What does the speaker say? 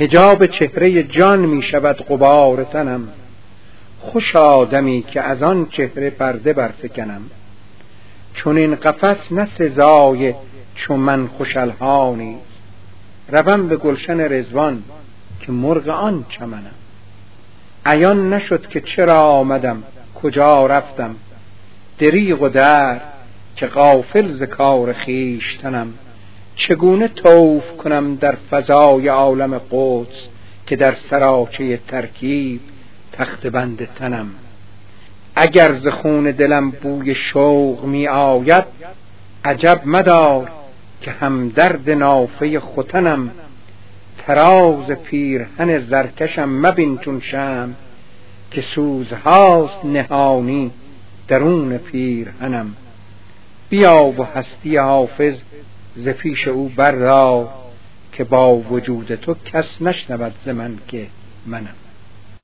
هجاب چهره جان می شود قبار تنم. خوش آدمی که از آن چهره پرده برفکنم. چون این قفس نه سزای چون من خوشالهانی. روم به گلشن رزوان که مرغ آن چمنم. عیان نشد که چرا آمدم کجا رفتم. دریغ و در که غافل ز کار خیشتنم چگونه توف کنم در فضای عالم قدس که در سراچه ترکیب تخت بند تنم؟ اگر ز خون دلم بوی شوق می آید عجب مدار که همدرد نافه ختنم. تراز پیرهن زرکشم مبین چون شم که سوزهاست نهانی درون پیرهنم. بیا و هستی حافظ ز پیش او بردار که با وجود تو کس نشنود ز من که منم.